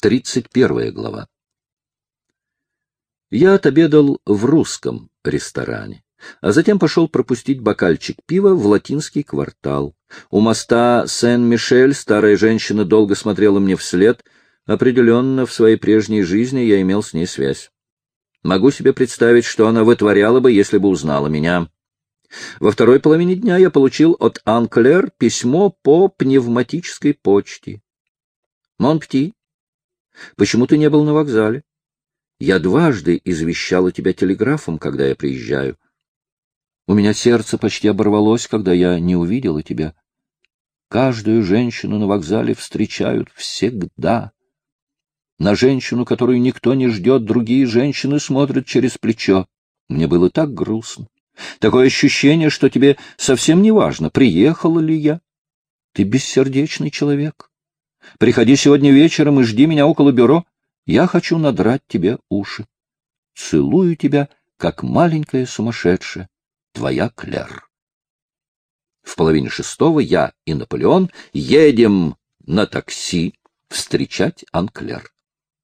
31 глава. Я отобедал в русском ресторане, а затем пошел пропустить бокальчик пива в латинский квартал. У моста Сен-Мишель старая женщина долго смотрела мне вслед. Определенно, в своей прежней жизни я имел с ней связь. Могу себе представить, что она вытворяла бы, если бы узнала меня. Во второй половине дня я получил от Анклер письмо по пневматической почте. Монпти, почему ты не был на вокзале? Я дважды извещала тебя телеграфом, когда я приезжаю. У меня сердце почти оборвалось, когда я не увидела тебя. Каждую женщину на вокзале встречают всегда. На женщину, которую никто не ждет, другие женщины смотрят через плечо. Мне было так грустно. Такое ощущение, что тебе совсем не важно, приехала ли я. Ты бессердечный человек. Приходи сегодня вечером и жди меня около бюро. Я хочу надрать тебе уши. Целую тебя, как маленькая сумасшедшая. Твоя Клер. В половине шестого я и Наполеон едем на такси встречать Анклер.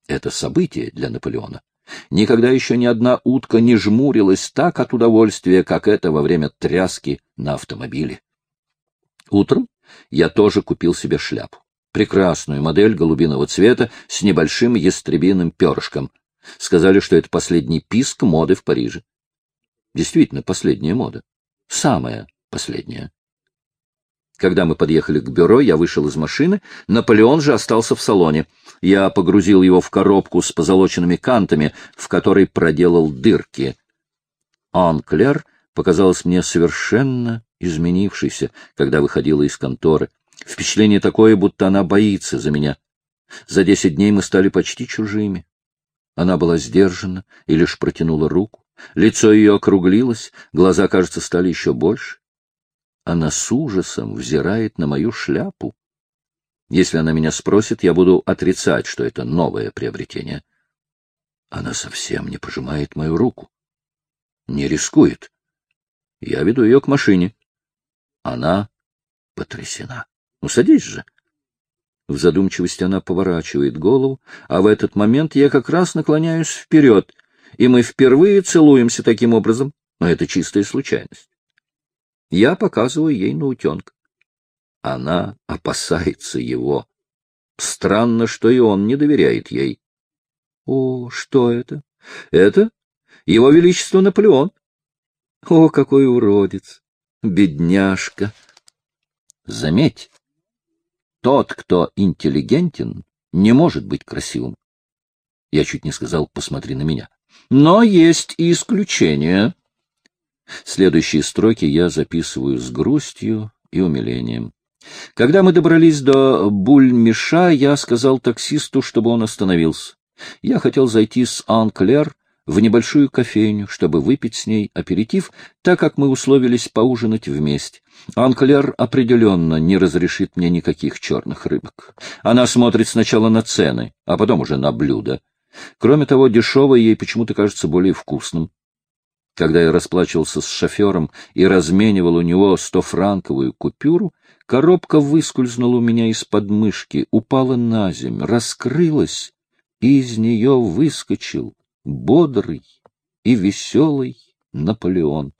Это событие для Наполеона. Никогда еще ни одна утка не жмурилась так от удовольствия, как это во время тряски на автомобиле. Утром я тоже купил себе шляпу. Прекрасную модель голубиного цвета с небольшим ястребиным перышком. Сказали, что это последний писк моды в Париже. Действительно, последняя мода. Самая последняя. Когда мы подъехали к бюро, я вышел из машины, Наполеон же остался в салоне. Я погрузил его в коробку с позолоченными кантами, в которой проделал дырки. Анклер показалась мне совершенно изменившейся, когда выходила из конторы. Впечатление такое, будто она боится за меня. За десять дней мы стали почти чужими. Она была сдержана и лишь протянула руку. Лицо ее округлилось, глаза, кажется, стали еще больше она с ужасом взирает на мою шляпу. Если она меня спросит, я буду отрицать, что это новое приобретение. Она совсем не пожимает мою руку. Не рискует. Я веду ее к машине. Она потрясена. Ну, садись же. В задумчивости она поворачивает голову, а в этот момент я как раз наклоняюсь вперед, и мы впервые целуемся таким образом, но это чистая случайность. Я показываю ей на утенка. Она опасается его. Странно, что и он не доверяет ей. О, что это? Это его величество Наполеон. О, какой уродец! Бедняжка! Заметь, тот, кто интеллигентен, не может быть красивым. Я чуть не сказал, посмотри на меня. Но есть и исключения. Следующие строки я записываю с грустью и умилением. Когда мы добрались до Буль-Миша, я сказал таксисту, чтобы он остановился. Я хотел зайти с Ан-Клер в небольшую кофейню, чтобы выпить с ней аперитив, так как мы условились поужинать вместе. Анклер определенно не разрешит мне никаких черных рыбок. Она смотрит сначала на цены, а потом уже на блюда. Кроме того, дешевое ей почему-то кажется более вкусным. Когда я расплачивался с шофером и разменивал у него стофранковую купюру, коробка выскользнула у меня из подмышки, упала на землю, раскрылась, и из нее выскочил бодрый и веселый Наполеон.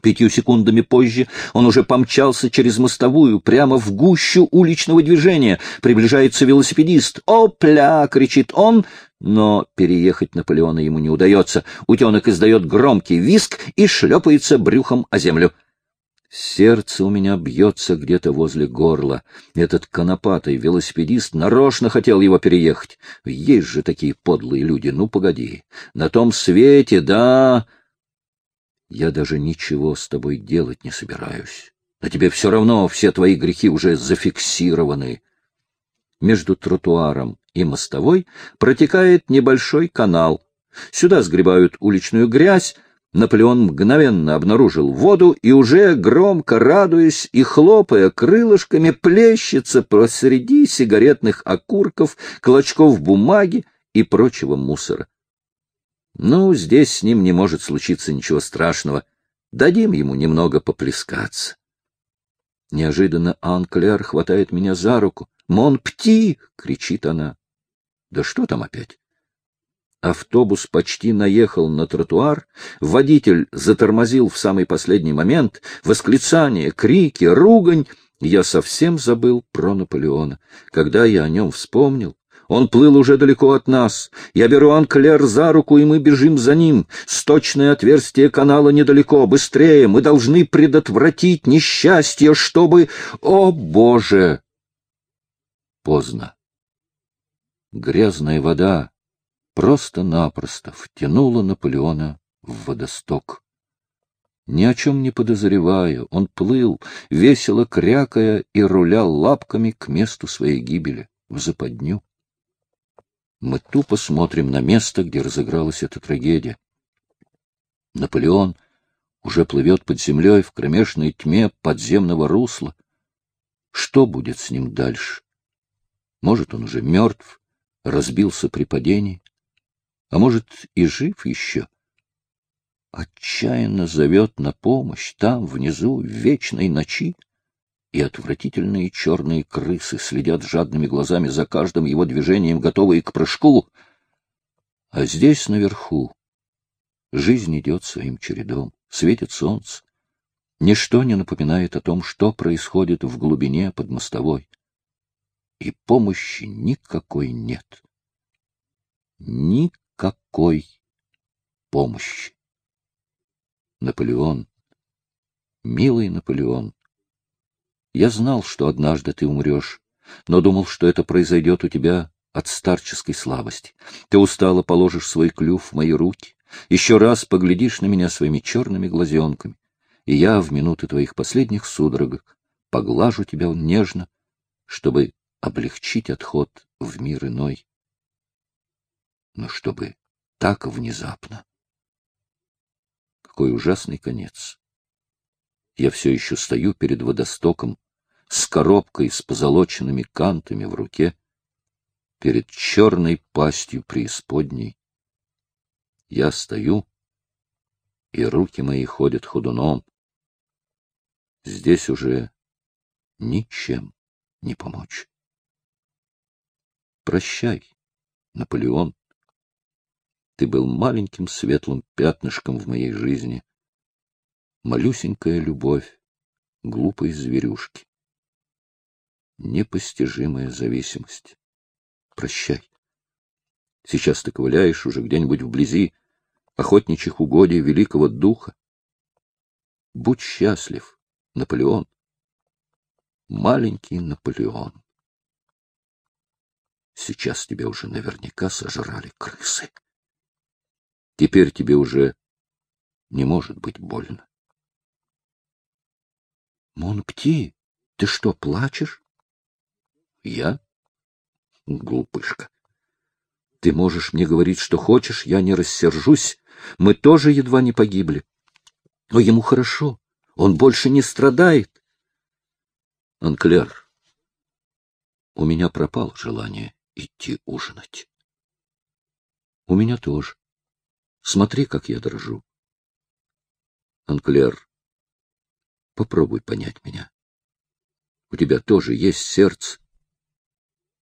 Пятью секундами позже он уже помчался через мостовую, прямо в гущу уличного движения. Приближается велосипедист. «Опля!» — кричит он, но переехать Наполеона ему не удается. Утенок издает громкий виск и шлепается брюхом о землю. Сердце у меня бьется где-то возле горла. Этот конопатый велосипедист нарочно хотел его переехать. Есть же такие подлые люди. Ну, погоди. На том свете, да... Я даже ничего с тобой делать не собираюсь. На тебе все равно все твои грехи уже зафиксированы. Между тротуаром и мостовой протекает небольшой канал. Сюда сгребают уличную грязь, Наполеон мгновенно обнаружил воду и уже, громко радуясь и хлопая крылышками, плещется посреди сигаретных окурков, клочков бумаги и прочего мусора. Ну, здесь с ним не может случиться ничего страшного. Дадим ему немного поплескаться. Неожиданно Анклер хватает меня за руку. «Мон пти!» — кричит она. Да что там опять? Автобус почти наехал на тротуар, водитель затормозил в самый последний момент, восклицания, крики, ругань. Я совсем забыл про Наполеона. Когда я о нем вспомнил, он плыл уже далеко от нас. Я беру Анклер за руку, и мы бежим за ним. Сточное отверстие канала недалеко. Быстрее! Мы должны предотвратить несчастье, чтобы... О, Боже! Поздно. Грязная вода просто-напросто втянула Наполеона в водосток. Ни о чем не подозревая, он плыл, весело крякая и рулял лапками к месту своей гибели, в западню. Мы тупо смотрим на место, где разыгралась эта трагедия. Наполеон уже плывет под землей в кромешной тьме подземного русла. Что будет с ним дальше? Может, он уже мертв, разбился при падении, а может, и жив еще. Отчаянно зовет на помощь там, внизу, в вечной ночи и отвратительные черные крысы следят жадными глазами за каждым его движением, готовые к прыжку. А здесь, наверху, жизнь идет своим чередом, светит солнце. Ничто не напоминает о том, что происходит в глубине под мостовой. И помощи никакой нет. Никакой помощи. Наполеон, милый Наполеон, я знал, что однажды ты умрешь, но думал, что это произойдет у тебя от старческой слабости. Ты устало положишь свой клюв в мои руки, еще раз поглядишь на меня своими черными глазенками, и я в минуты твоих последних судорогах поглажу тебя нежно, чтобы облегчить отход в мир иной. Но чтобы так внезапно. Какой ужасный конец. Я все еще стою перед водостоком, с коробкой с позолоченными кантами в руке, перед черной пастью преисподней. Я стою, и руки мои ходят ходуном. Здесь уже ничем не помочь. Прощай, Наполеон. Ты был маленьким светлым пятнышком в моей жизни, малюсенькая любовь глупой зверюшки. Непостижимая зависимость. Прощай. Сейчас ты ковыляешь уже где-нибудь вблизи охотничьих угодий великого духа. Будь счастлив, Наполеон. Маленький Наполеон. Сейчас тебя уже наверняка сожрали крысы. Теперь тебе уже не может быть больно. Монпти, ты что, плачешь? Я? Глупышка. Ты можешь мне говорить, что хочешь, я не рассержусь. Мы тоже едва не погибли. Но ему хорошо. Он больше не страдает. Анклер, у меня пропало желание идти ужинать. У меня тоже. Смотри, как я дрожу. Анклер, Попробуй понять меня. У тебя тоже есть сердце.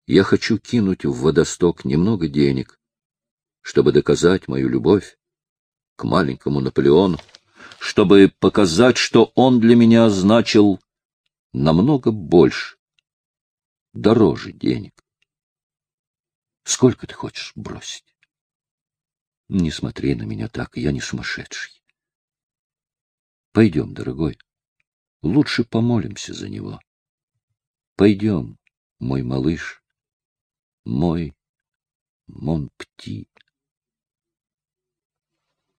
Я хочу кинуть в водосток немного денег, чтобы доказать мою любовь к маленькому Наполеону, чтобы показать, что он для меня значил намного больше, дороже денег. Сколько ты хочешь бросить? Не смотри на меня так, я не сумасшедший. Пойдем, дорогой. Лучше помолимся за него. Пойдем, мой малыш, мой Монпти.